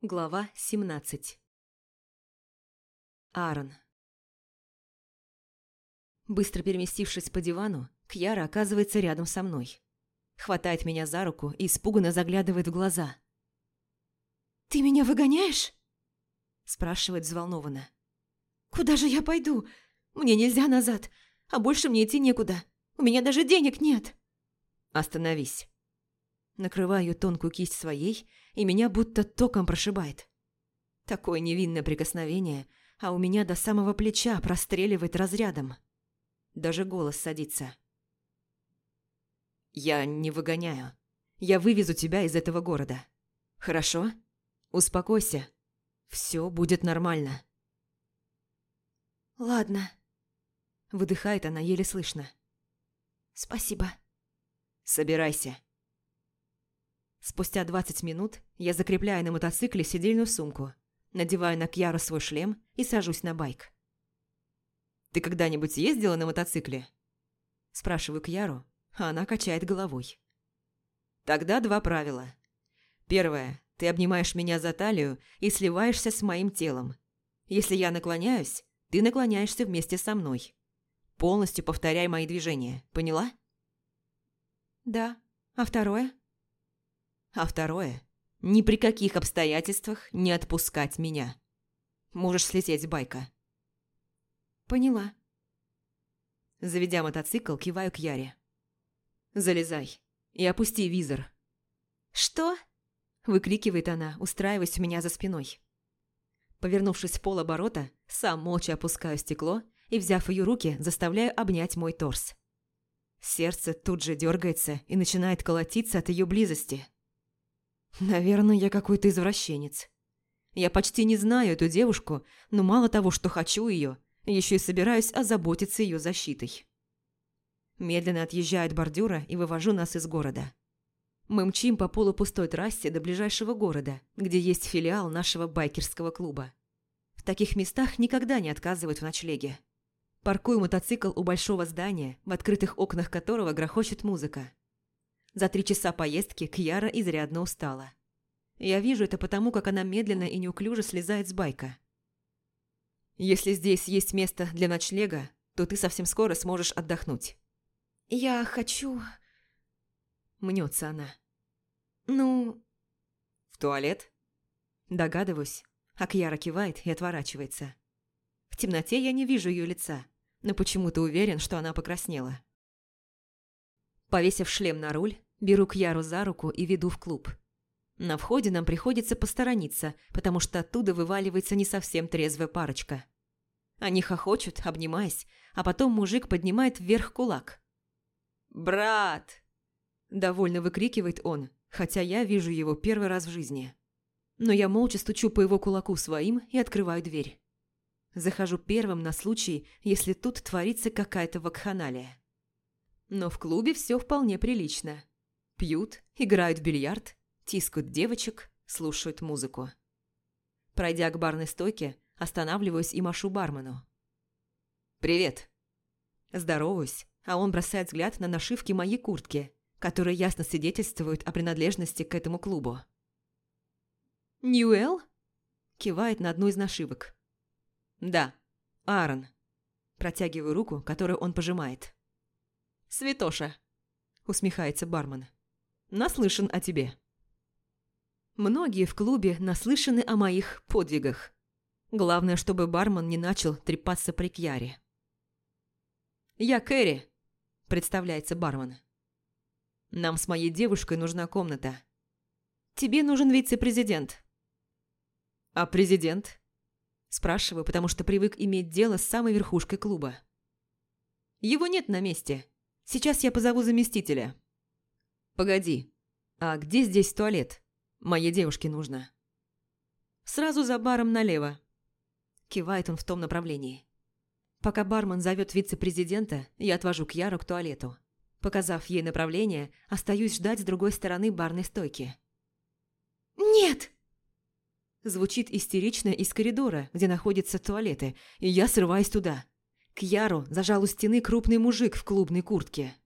Глава 17 Аарон Быстро переместившись по дивану, Кьяра оказывается рядом со мной. Хватает меня за руку и испуганно заглядывает в глаза. «Ты меня выгоняешь?» Спрашивает взволнованно. «Куда же я пойду? Мне нельзя назад, а больше мне идти некуда. У меня даже денег нет». «Остановись». Накрываю тонкую кисть своей, и меня будто током прошибает. Такое невинное прикосновение, а у меня до самого плеча простреливает разрядом. Даже голос садится. «Я не выгоняю. Я вывезу тебя из этого города. Хорошо? Успокойся. Все будет нормально». «Ладно», – выдыхает она еле слышно. «Спасибо». «Собирайся». Спустя 20 минут я закрепляю на мотоцикле сидельную сумку, надеваю на Кьяру свой шлем и сажусь на байк. «Ты когда-нибудь ездила на мотоцикле?» Спрашиваю Кьяру, а она качает головой. «Тогда два правила. Первое. Ты обнимаешь меня за талию и сливаешься с моим телом. Если я наклоняюсь, ты наклоняешься вместе со мной. Полностью повторяй мои движения. Поняла?» «Да. А второе?» А второе – ни при каких обстоятельствах не отпускать меня. Можешь слететь с байка. Поняла. Заведя мотоцикл, киваю к Яре. Залезай и опусти визор. Что? Выкрикивает она, устраиваясь у меня за спиной. Повернувшись в полоборота, сам молча опускаю стекло и, взяв ее руки, заставляю обнять мой торс. Сердце тут же дергается и начинает колотиться от ее близости. Наверное, я какой-то извращенец. Я почти не знаю эту девушку, но мало того, что хочу ее, еще и собираюсь озаботиться ее защитой. Медленно отъезжаю от бордюра и вывожу нас из города. Мы мчим по полупустой трассе до ближайшего города, где есть филиал нашего байкерского клуба. В таких местах никогда не отказывают в ночлеге. Паркую мотоцикл у большого здания, в открытых окнах которого грохочет музыка. За три часа поездки Кьяра изрядно устала. Я вижу это потому, как она медленно и неуклюже слезает с байка. «Если здесь есть место для ночлега, то ты совсем скоро сможешь отдохнуть». «Я хочу...» Мнется она. «Ну...» «В туалет?» Догадываюсь, а Кьяра кивает и отворачивается. В темноте я не вижу ее лица, но почему-то уверен, что она покраснела. Повесив шлем на руль, беру Кьяру за руку и веду в клуб. На входе нам приходится посторониться, потому что оттуда вываливается не совсем трезвая парочка. Они хохочут, обнимаясь, а потом мужик поднимает вверх кулак. «Брат!» – довольно выкрикивает он, хотя я вижу его первый раз в жизни. Но я молча стучу по его кулаку своим и открываю дверь. Захожу первым на случай, если тут творится какая-то вакханалия. Но в клубе все вполне прилично. Пьют, играют в бильярд, тискают девочек, слушают музыку. Пройдя к барной стойке, останавливаюсь и машу бармену. «Привет!» Здороваюсь, а он бросает взгляд на нашивки моей куртки, которые ясно свидетельствуют о принадлежности к этому клубу. «Ньюэлл?» Кивает на одну из нашивок. «Да, Аарон». Протягиваю руку, которую он пожимает. «Святоша», – усмехается бармен. «Наслышан о тебе». Многие в клубе наслышаны о моих подвигах. Главное, чтобы бармен не начал трепаться при Кьяре. «Я Кэрри», – представляется бармен. «Нам с моей девушкой нужна комната. Тебе нужен вице-президент». «А президент?» Спрашиваю, потому что привык иметь дело с самой верхушкой клуба. «Его нет на месте. Сейчас я позову заместителя». «Погоди, а где здесь туалет? Моей девушке нужно». «Сразу за баром налево». Кивает он в том направлении. Пока бармен зовет вице-президента, я отвожу Кьяру к туалету. Показав ей направление, остаюсь ждать с другой стороны барной стойки. «Нет!» Звучит истерично из коридора, где находятся туалеты, и я срываюсь туда. К Яру зажал у стены крупный мужик в клубной куртке.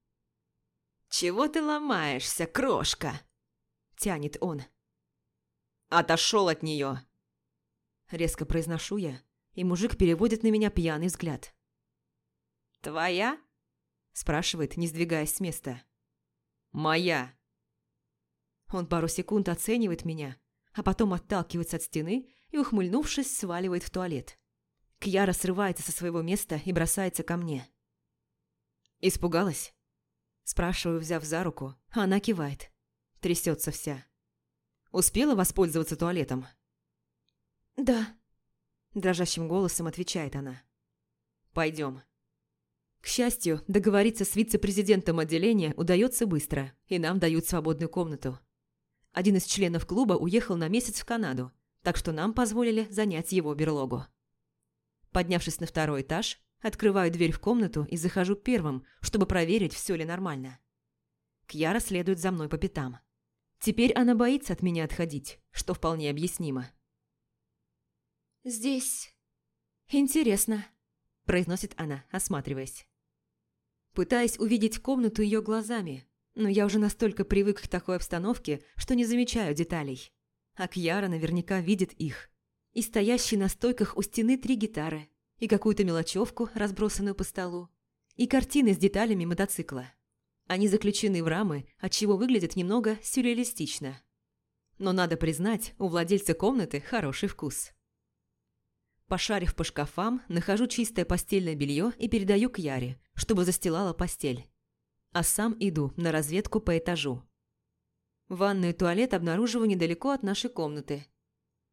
«Чего ты ломаешься, крошка?» – тянет он. «Отошел от нее!» Резко произношу я, и мужик переводит на меня пьяный взгляд. «Твоя?» спрашивает, не сдвигаясь с места. «Моя!» Он пару секунд оценивает меня, а потом отталкивается от стены и, ухмыльнувшись, сваливает в туалет. Кьяра срывается со своего места и бросается ко мне. «Испугалась?» Спрашиваю, взяв за руку, она кивает. Трясется вся. «Успела воспользоваться туалетом?» «Да», – дрожащим голосом отвечает она. «Пойдем». К счастью, договориться с вице-президентом отделения удается быстро, и нам дают свободную комнату. Один из членов клуба уехал на месяц в Канаду, так что нам позволили занять его берлогу. Поднявшись на второй этаж, открываю дверь в комнату и захожу первым, чтобы проверить, все ли нормально. Кьяра следует за мной по пятам. Теперь она боится от меня отходить, что вполне объяснимо. «Здесь интересно», – произносит она, осматриваясь. Пытаясь увидеть комнату ее глазами, но я уже настолько привык к такой обстановке, что не замечаю деталей. А Кьяра наверняка видит их. И стоящие на стойках у стены три гитары, и какую-то мелочевку, разбросанную по столу, и картины с деталями мотоцикла. Они заключены в рамы, отчего выглядят немного сюрреалистично. Но надо признать, у владельца комнаты хороший вкус. Пошарив по шкафам, нахожу чистое постельное белье и передаю к Яре, чтобы застилала постель. А сам иду на разведку по этажу. Ванную и туалет обнаруживаю недалеко от нашей комнаты.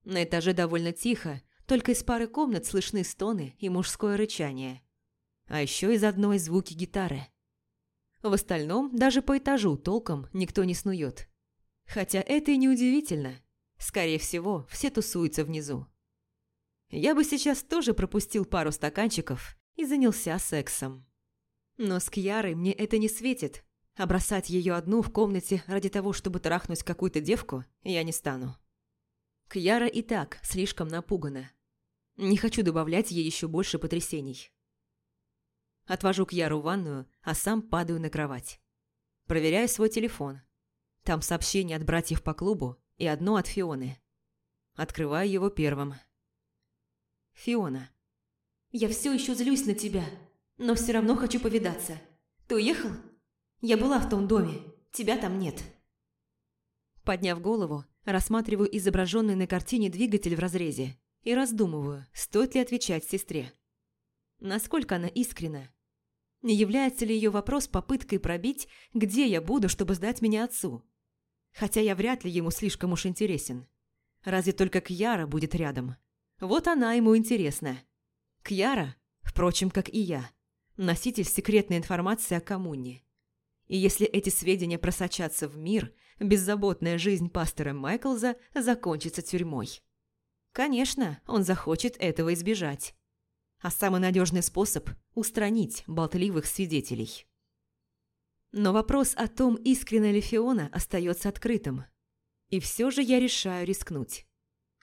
На этаже довольно тихо, только из пары комнат слышны стоны и мужское рычание. А еще из одной звуки гитары. В остальном, даже по этажу толком никто не снует. Хотя это и не удивительно. Скорее всего, все тусуются внизу. Я бы сейчас тоже пропустил пару стаканчиков и занялся сексом. Но с Кьярой мне это не светит, а бросать ее одну в комнате ради того, чтобы трахнуть какую-то девку, я не стану. Кьяра и так слишком напугана. Не хочу добавлять ей еще больше потрясений. Отвожу Кьяру в ванную, а сам падаю на кровать. Проверяю свой телефон. Там сообщение от братьев по клубу и одно от Фионы. Открываю его первым – Фиона. «Я все еще злюсь на тебя, но все равно хочу повидаться. Ты уехал? Я была в том доме, тебя там нет». Подняв голову, рассматриваю изображенный на картине двигатель в разрезе и раздумываю, стоит ли отвечать сестре. Насколько она искренна? Не является ли ее вопрос попыткой пробить, где я буду, чтобы сдать меня отцу? Хотя я вряд ли ему слишком уж интересен. Разве только Кьяра будет рядом?» Вот она ему интересна. Кьяра, впрочем, как и я, носитель секретной информации о коммуне. И если эти сведения просочатся в мир, беззаботная жизнь пастора Майклза закончится тюрьмой. Конечно, он захочет этого избежать. А самый надежный способ – устранить болтливых свидетелей. Но вопрос о том, искренна ли Фиона, остается открытым. И все же я решаю рискнуть.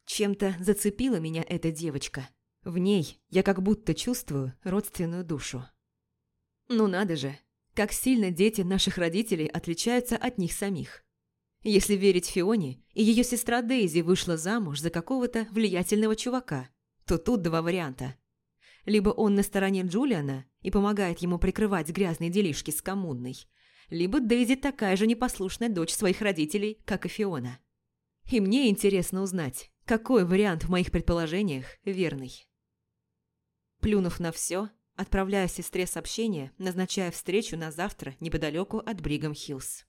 Чем-то зацепила меня эта девочка. В ней я как будто чувствую родственную душу. Ну надо же, как сильно дети наших родителей отличаются от них самих. Если верить Фионе, и ее сестра Дейзи вышла замуж за какого-то влиятельного чувака, то тут два варианта. Либо он на стороне Джулиана и помогает ему прикрывать грязные делишки с коммунной, либо Дейзи такая же непослушная дочь своих родителей, как и Фиона. И мне интересно узнать, какой вариант в моих предположениях верный? Плюнув на все, отправляю сестре сообщение, назначая встречу на завтра неподалеку от Бригам Хиллз.